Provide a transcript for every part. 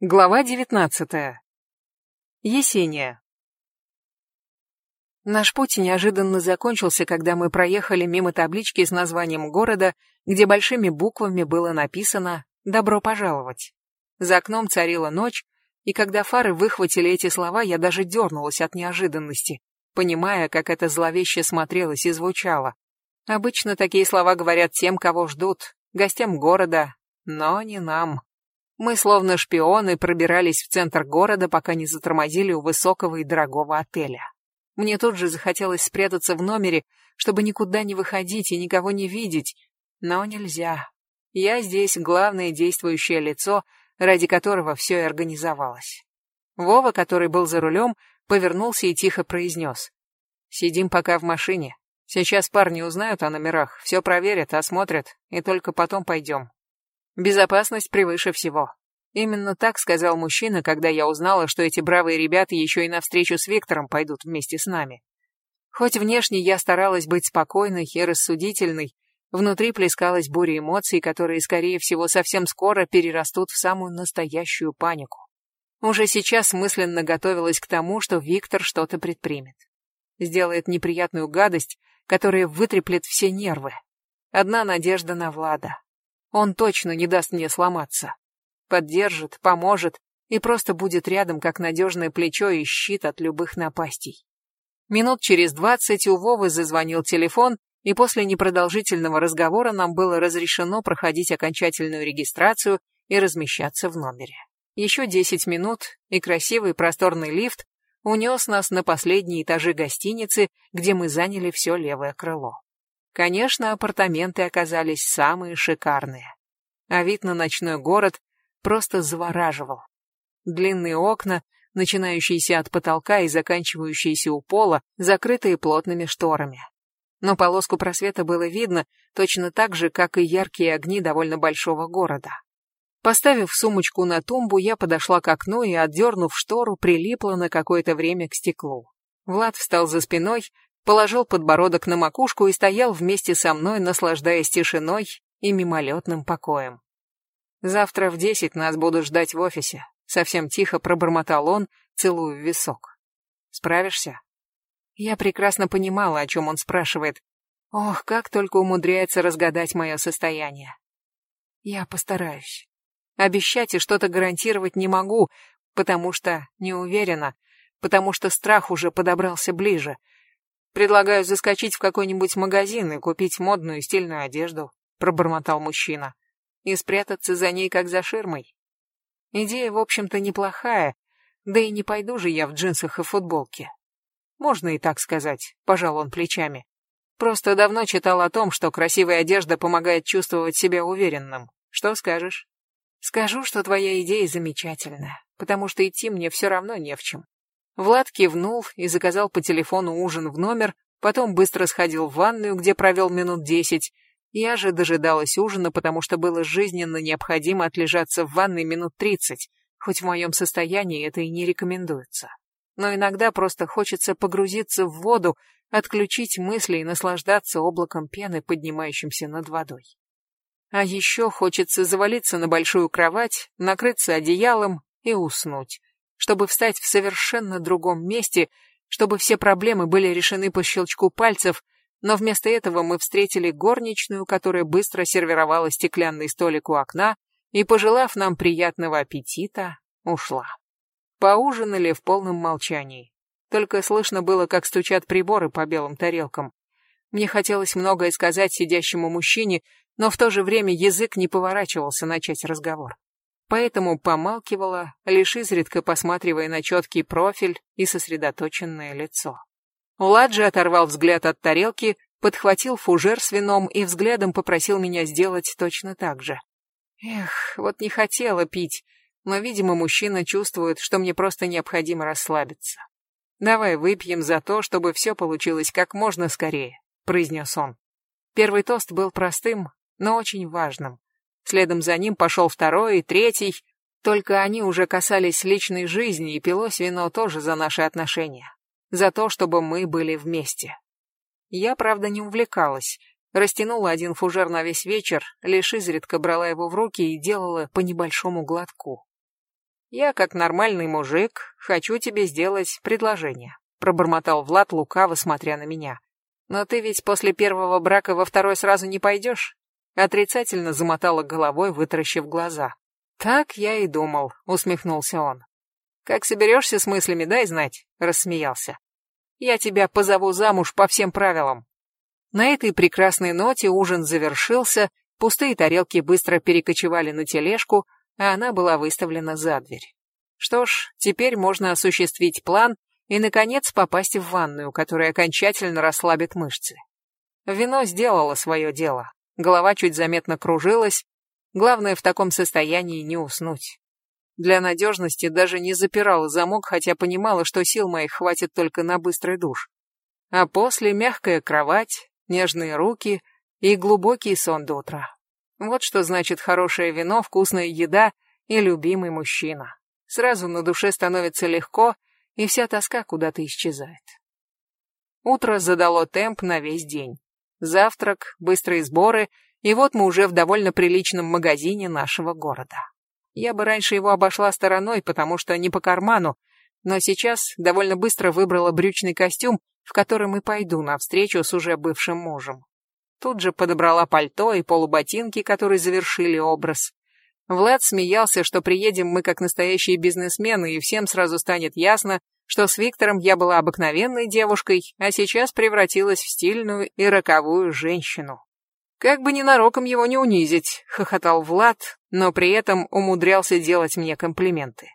Глава девятнадцатая. Есения. Наш путь неожиданно закончился, когда мы проехали мимо таблички с названием города, где большими буквами было написано «Добро пожаловать». За окном царила ночь, и когда фары выхватили эти слова, я даже дернулась от неожиданности, понимая, как это зловеще смотрелось и звучало. Обычно такие слова говорят тем, кого ждут, гостям города, но не нам. Мы, словно шпионы, пробирались в центр города, пока не затормозили у высокого и дорогого отеля. Мне тут же захотелось спрятаться в номере, чтобы никуда не выходить и никого не видеть, но нельзя. Я здесь главное действующее лицо, ради которого все и организовалось. Вова, который был за рулем, повернулся и тихо произнес. «Сидим пока в машине. Сейчас парни узнают о номерах, все проверят, осмотрят, и только потом пойдем. Безопасность превыше всего. Именно так сказал мужчина, когда я узнала, что эти бравые ребята еще и навстречу с Виктором пойдут вместе с нами. Хоть внешне я старалась быть спокойной и рассудительной, внутри плескалась буря эмоций, которые, скорее всего, совсем скоро перерастут в самую настоящую панику. Уже сейчас мысленно готовилась к тому, что Виктор что-то предпримет. Сделает неприятную гадость, которая вытреплет все нервы. Одна надежда на Влада. Он точно не даст мне сломаться. Поддержит, поможет и просто будет рядом, как надежное плечо и щит от любых напастей. Минут через двадцать у Вовы зазвонил телефон, и после непродолжительного разговора нам было разрешено проходить окончательную регистрацию и размещаться в номере. Еще десять минут, и красивый просторный лифт унес нас на последние этажи гостиницы, где мы заняли все левое крыло. Конечно, апартаменты оказались самые шикарные. А вид на ночной город просто завораживал. Длинные окна, начинающиеся от потолка и заканчивающиеся у пола, закрытые плотными шторами. Но полоску просвета было видно точно так же, как и яркие огни довольно большого города. Поставив сумочку на тумбу, я подошла к окну и, отдернув штору, прилипла на какое-то время к стеклу. Влад встал за спиной, положил подбородок на макушку и стоял вместе со мной, наслаждаясь тишиной и мимолетным покоем. «Завтра в десять нас будут ждать в офисе», — совсем тихо пробормотал он, целуя в висок. «Справишься?» Я прекрасно понимала, о чем он спрашивает. Ох, как только умудряется разгадать мое состояние. Я постараюсь. Обещать и что-то гарантировать не могу, потому что не уверена, потому что страх уже подобрался ближе — Предлагаю заскочить в какой-нибудь магазин и купить модную стильную одежду, пробормотал мужчина, и спрятаться за ней, как за ширмой. Идея, в общем-то, неплохая, да и не пойду же я в джинсах и футболке. Можно и так сказать, пожал он плечами. Просто давно читал о том, что красивая одежда помогает чувствовать себя уверенным. Что скажешь? Скажу, что твоя идея замечательная, потому что идти мне все равно не в чем. Влад кивнул и заказал по телефону ужин в номер, потом быстро сходил в ванную, где провел минут десять. Я же дожидалась ужина, потому что было жизненно необходимо отлежаться в ванной минут тридцать, хоть в моем состоянии это и не рекомендуется. Но иногда просто хочется погрузиться в воду, отключить мысли и наслаждаться облаком пены, поднимающимся над водой. А еще хочется завалиться на большую кровать, накрыться одеялом и уснуть чтобы встать в совершенно другом месте, чтобы все проблемы были решены по щелчку пальцев, но вместо этого мы встретили горничную, которая быстро сервировала стеклянный столик у окна и, пожелав нам приятного аппетита, ушла. Поужинали в полном молчании. Только слышно было, как стучат приборы по белым тарелкам. Мне хотелось многое сказать сидящему мужчине, но в то же время язык не поворачивался начать разговор поэтому помалкивала, лишь изредка посматривая на четкий профиль и сосредоточенное лицо. Ладжи оторвал взгляд от тарелки, подхватил фужер с вином и взглядом попросил меня сделать точно так же. Эх, вот не хотела пить, но, видимо, мужчина чувствует, что мне просто необходимо расслабиться. «Давай выпьем за то, чтобы все получилось как можно скорее», — произнес он. Первый тост был простым, но очень важным. Следом за ним пошел второй и третий. Только они уже касались личной жизни, и пилось вино тоже за наши отношения. За то, чтобы мы были вместе. Я, правда, не увлекалась. Растянула один фужер на весь вечер, лишь изредка брала его в руки и делала по небольшому глотку. Я, как нормальный мужик, хочу тебе сделать предложение, пробормотал Влад, лукаво смотря на меня. Но ты ведь после первого брака во второй сразу не пойдешь? Отрицательно замотала головой, вытаращив глаза. Так я и думал, усмехнулся он. Как соберешься с мыслями, дай знать, рассмеялся. Я тебя позову замуж по всем правилам. На этой прекрасной ноте ужин завершился, пустые тарелки быстро перекочевали на тележку, а она была выставлена за дверь. Что ж, теперь можно осуществить план и, наконец, попасть в ванную, которая окончательно расслабит мышцы. Вино сделало свое дело. Голова чуть заметно кружилась. Главное в таком состоянии не уснуть. Для надежности даже не запирала замок, хотя понимала, что сил моих хватит только на быстрый душ. А после мягкая кровать, нежные руки и глубокий сон до утра. Вот что значит хорошее вино, вкусная еда и любимый мужчина. Сразу на душе становится легко, и вся тоска куда-то исчезает. Утро задало темп на весь день. Завтрак, быстрые сборы, и вот мы уже в довольно приличном магазине нашего города. Я бы раньше его обошла стороной, потому что не по карману, но сейчас довольно быстро выбрала брючный костюм, в котором и пойду на встречу с уже бывшим мужем. Тут же подобрала пальто и полуботинки, которые завершили образ. Влад смеялся, что приедем мы как настоящие бизнесмены, и всем сразу станет ясно, что с Виктором я была обыкновенной девушкой, а сейчас превратилась в стильную и роковую женщину. Как бы ненароком его не унизить, хохотал Влад, но при этом умудрялся делать мне комплименты.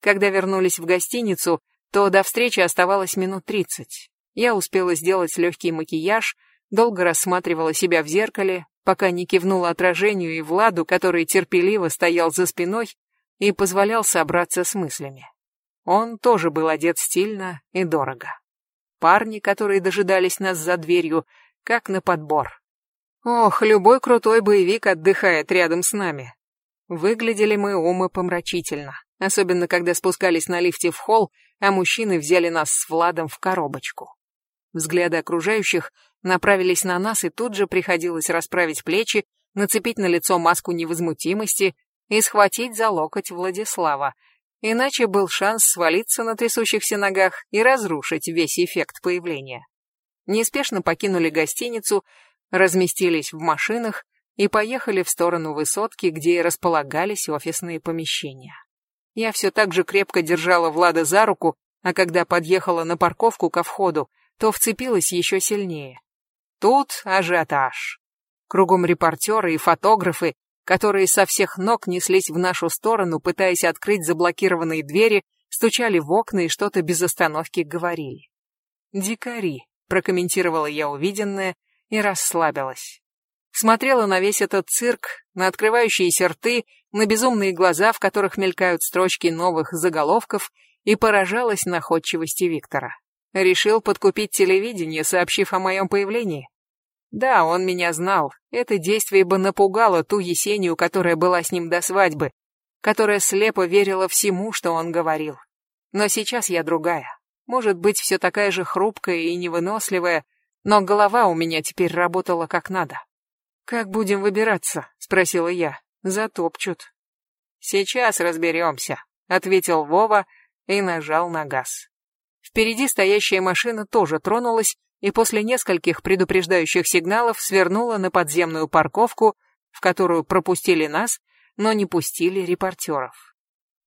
Когда вернулись в гостиницу, то до встречи оставалось минут тридцать. Я успела сделать легкий макияж, долго рассматривала себя в зеркале, пока не кивнула отражению и Владу, который терпеливо стоял за спиной и позволял собраться с мыслями. Он тоже был одет стильно и дорого. Парни, которые дожидались нас за дверью, как на подбор. Ох, любой крутой боевик отдыхает рядом с нами. Выглядели мы умопомрачительно, особенно когда спускались на лифте в холл, а мужчины взяли нас с Владом в коробочку. Взгляды окружающих направились на нас, и тут же приходилось расправить плечи, нацепить на лицо маску невозмутимости и схватить за локоть Владислава, иначе был шанс свалиться на трясущихся ногах и разрушить весь эффект появления. Неспешно покинули гостиницу, разместились в машинах и поехали в сторону высотки, где и располагались офисные помещения. Я все так же крепко держала Влада за руку, а когда подъехала на парковку ко входу, то вцепилась еще сильнее. Тут ажиотаж. Кругом репортеры и фотографы, которые со всех ног неслись в нашу сторону, пытаясь открыть заблокированные двери, стучали в окна и что-то без остановки говорили. «Дикари», — прокомментировала я увиденное и расслабилась. Смотрела на весь этот цирк, на открывающиеся рты, на безумные глаза, в которых мелькают строчки новых заголовков, и поражалась находчивости Виктора. Решил подкупить телевидение, сообщив о моем появлении? Да, он меня знал. Это действие бы напугало ту Есению, которая была с ним до свадьбы, которая слепо верила всему, что он говорил. Но сейчас я другая. Может быть, все такая же хрупкая и невыносливая, но голова у меня теперь работала как надо. «Как будем выбираться?» — спросила я. «Затопчут». «Сейчас разберемся», — ответил Вова и нажал на газ. Впереди стоящая машина тоже тронулась, и после нескольких предупреждающих сигналов свернула на подземную парковку, в которую пропустили нас, но не пустили репортеров.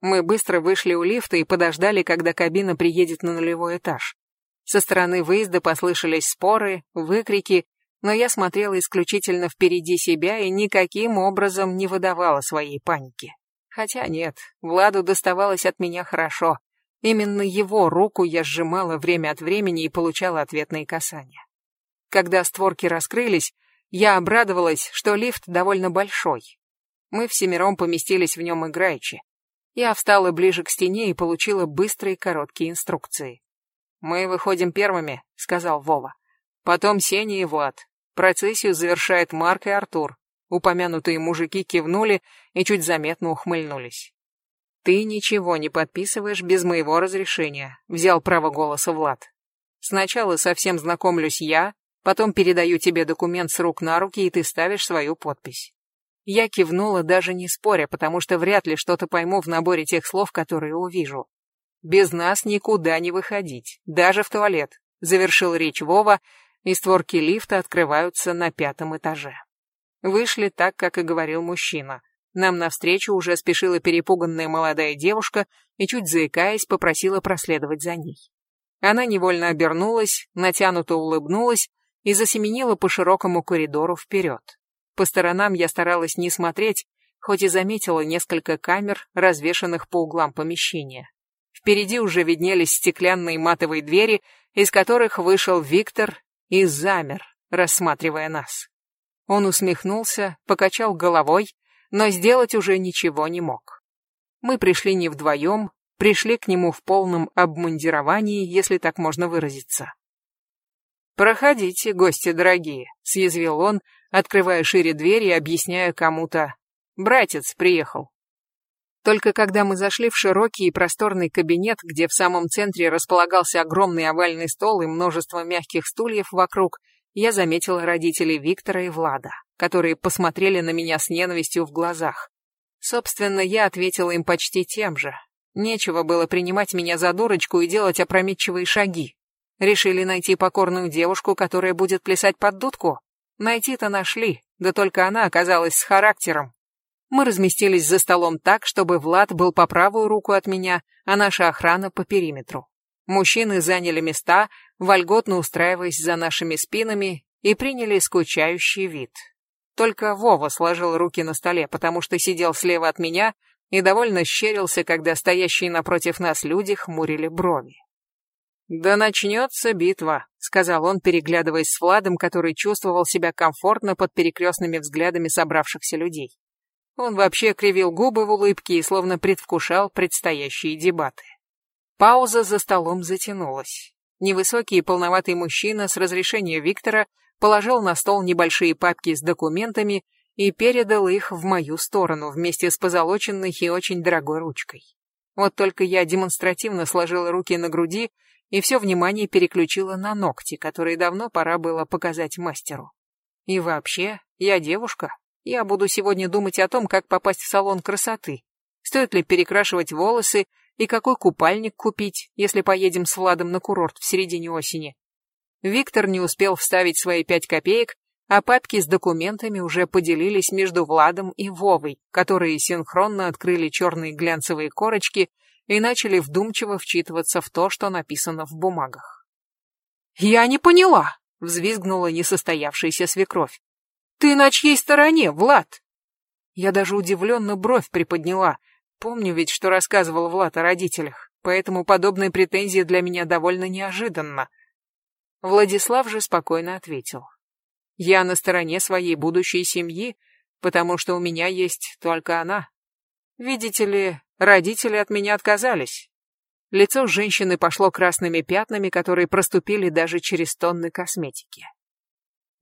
Мы быстро вышли у лифта и подождали, когда кабина приедет на нулевой этаж. Со стороны выезда послышались споры, выкрики, но я смотрела исключительно впереди себя и никаким образом не выдавала своей паники. Хотя нет, Владу доставалось от меня хорошо. Именно его руку я сжимала время от времени и получала ответные касания. Когда створки раскрылись, я обрадовалась, что лифт довольно большой. Мы всемиром поместились в нем играючи. Я встала ближе к стене и получила быстрые короткие инструкции. «Мы выходим первыми», — сказал Вова. «Потом Сеня и Влад. Процессию завершает Марк и Артур». Упомянутые мужики кивнули и чуть заметно ухмыльнулись. «Ты ничего не подписываешь без моего разрешения», — взял право голоса Влад. «Сначала совсем знакомлюсь я, потом передаю тебе документ с рук на руки, и ты ставишь свою подпись. Я кивнула, даже не споря, потому что вряд ли что-то пойму в наборе тех слов, которые увижу. «Без нас никуда не выходить, даже в туалет», — завершил речь Вова, и створки лифта открываются на пятом этаже. Вышли так, как и говорил мужчина. Нам навстречу уже спешила перепуганная молодая девушка и, чуть заикаясь, попросила проследовать за ней. Она невольно обернулась, натянуто улыбнулась и засеменила по широкому коридору вперед. По сторонам я старалась не смотреть, хоть и заметила несколько камер, развешанных по углам помещения. Впереди уже виднелись стеклянные матовые двери, из которых вышел Виктор и замер, рассматривая нас. Он усмехнулся, покачал головой, но сделать уже ничего не мог. Мы пришли не вдвоем, пришли к нему в полном обмундировании, если так можно выразиться. «Проходите, гости дорогие», — съязвил он, открывая шире дверь и объясняя кому-то. «Братец приехал». Только когда мы зашли в широкий и просторный кабинет, где в самом центре располагался огромный овальный стол и множество мягких стульев вокруг, я заметила родителей Виктора и Влада, которые посмотрели на меня с ненавистью в глазах. Собственно, я ответила им почти тем же. Нечего было принимать меня за дурочку и делать опрометчивые шаги. Решили найти покорную девушку, которая будет плясать под дудку? Найти-то нашли, да только она оказалась с характером. Мы разместились за столом так, чтобы Влад был по правую руку от меня, а наша охрана по периметру. Мужчины заняли места, вольготно устраиваясь за нашими спинами, и приняли скучающий вид. Только Вова сложил руки на столе, потому что сидел слева от меня и довольно щерился, когда стоящие напротив нас люди хмурили брови. «Да начнется битва», — сказал он, переглядываясь с Владом, который чувствовал себя комфортно под перекрестными взглядами собравшихся людей. Он вообще кривил губы в улыбке и словно предвкушал предстоящие дебаты. Пауза за столом затянулась. Невысокий и полноватый мужчина с разрешения Виктора положил на стол небольшие папки с документами и передал их в мою сторону вместе с позолоченной и очень дорогой ручкой. Вот только я демонстративно сложила руки на груди и все внимание переключила на ногти, которые давно пора было показать мастеру. И вообще, я девушка. Я буду сегодня думать о том, как попасть в салон красоты. Стоит ли перекрашивать волосы и какой купальник купить, если поедем с Владом на курорт в середине осени. Виктор не успел вставить свои пять копеек, а папки с документами уже поделились между Владом и Вовой, которые синхронно открыли черные глянцевые корочки и начали вдумчиво вчитываться в то, что написано в бумагах. «Я не поняла!» — взвизгнула несостоявшаяся свекровь. «Ты на чьей стороне, Влад?» Я даже удивленно бровь приподняла. Помню ведь, что рассказывал Влад о родителях, поэтому подобные претензии для меня довольно неожиданно. Владислав же спокойно ответил. Я на стороне своей будущей семьи, потому что у меня есть только она. Видите ли, родители от меня отказались. Лицо женщины пошло красными пятнами, которые проступили даже через тонны косметики.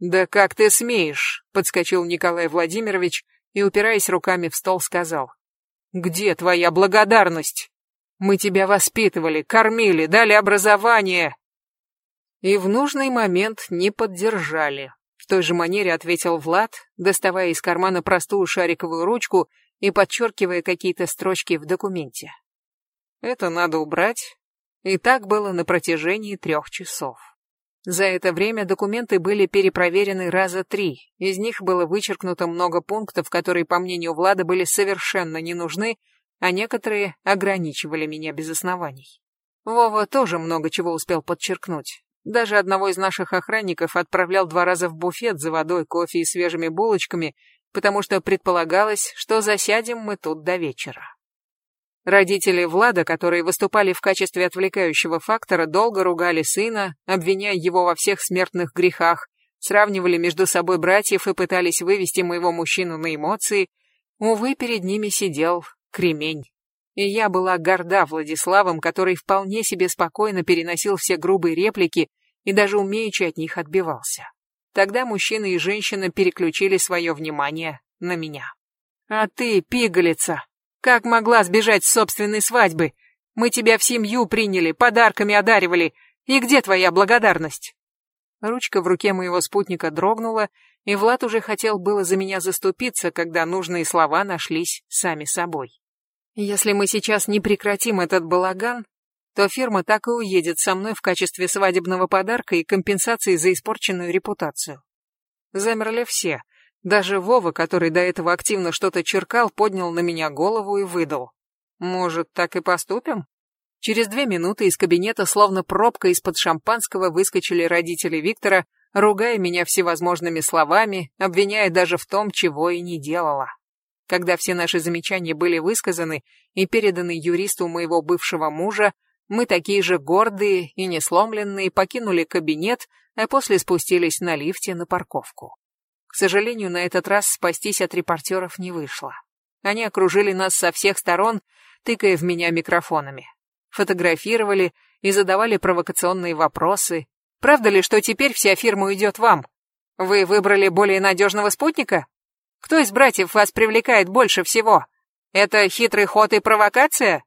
«Да как ты смеешь?» — подскочил Николай Владимирович и, упираясь руками в стол, сказал. «Где твоя благодарность? Мы тебя воспитывали, кормили, дали образование, и в нужный момент не поддержали. В той же манере ответил Влад, доставая из кармана простую шариковую ручку и подчеркивая какие-то строчки в документе. Это надо убрать. И так было на протяжении трех часов. За это время документы были перепроверены раза три. Из них было вычеркнуто много пунктов, которые, по мнению Влада, были совершенно не нужны, а некоторые ограничивали меня без оснований. Вова тоже много чего успел подчеркнуть. Даже одного из наших охранников отправлял два раза в буфет за водой, кофе и свежими булочками, потому что предполагалось, что засядем мы тут до вечера. Родители Влада, которые выступали в качестве отвлекающего фактора, долго ругали сына, обвиняя его во всех смертных грехах, сравнивали между собой братьев и пытались вывести моего мужчину на эмоции. Увы, перед ними сидел кремень. И я была горда Владиславом, который вполне себе спокойно переносил все грубые реплики и даже умеючи от них отбивался. Тогда мужчина и женщина переключили свое внимание на меня. «А ты, пигалица, как могла сбежать с собственной свадьбы? Мы тебя в семью приняли, подарками одаривали. И где твоя благодарность?» Ручка в руке моего спутника дрогнула, и Влад уже хотел было за меня заступиться, когда нужные слова нашлись сами собой. Если мы сейчас не прекратим этот балаган, то фирма так и уедет со мной в качестве свадебного подарка и компенсации за испорченную репутацию. Замерли все. Даже Вова, который до этого активно что-то черкал, поднял на меня голову и выдал. Может, так и поступим? Через две минуты из кабинета, словно пробка из-под шампанского, выскочили родители Виктора, ругая меня всевозможными словами, обвиняя даже в том, чего и не делала. Когда все наши замечания были высказаны и переданы юристу моего бывшего мужа, мы такие же гордые и несломленные покинули кабинет, а после спустились на лифте на парковку. К сожалению, на этот раз спастись от репортеров не вышло. Они окружили нас со всех сторон, тыкая в меня микрофонами. Фотографировали и задавали провокационные вопросы, Правда ли, что теперь вся фирма уйдет вам? Вы выбрали более надежного спутника? Кто из братьев вас привлекает больше всего? Это хитрый ход и провокация?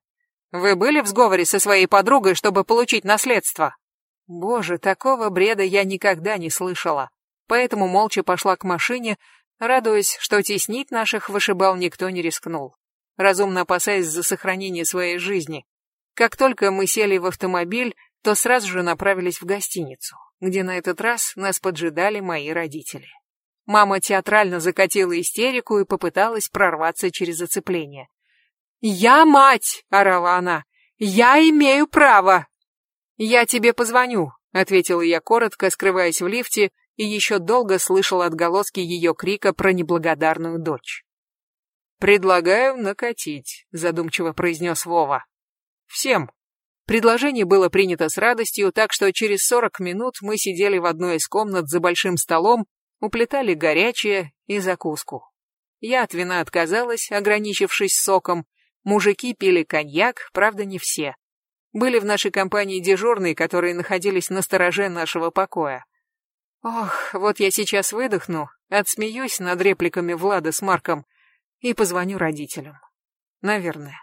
Вы были в сговоре со своей подругой, чтобы получить наследство? Боже, такого бреда я никогда не слышала. Поэтому молча пошла к машине, радуясь, что теснить наших вышибал никто не рискнул, разумно опасаясь за сохранение своей жизни. Как только мы сели в автомобиль, то сразу же направились в гостиницу, где на этот раз нас поджидали мои родители. Мама театрально закатила истерику и попыталась прорваться через оцепление. «Я мать!» — орала она. «Я имею право!» «Я тебе позвоню», — ответила я коротко, скрываясь в лифте, и еще долго слышал отголоски ее крика про неблагодарную дочь. «Предлагаю накатить», — задумчиво произнес Вова. «Всем». Предложение было принято с радостью, так что через 40 минут мы сидели в одной из комнат за большим столом, уплетали горячее и закуску. Я от вина отказалась, ограничившись соком. Мужики пили коньяк, правда не все. Были в нашей компании дежурные, которые находились на стороже нашего покоя. Ох, вот я сейчас выдохну, отсмеюсь над репликами Влада с Марком и позвоню родителям. Наверное.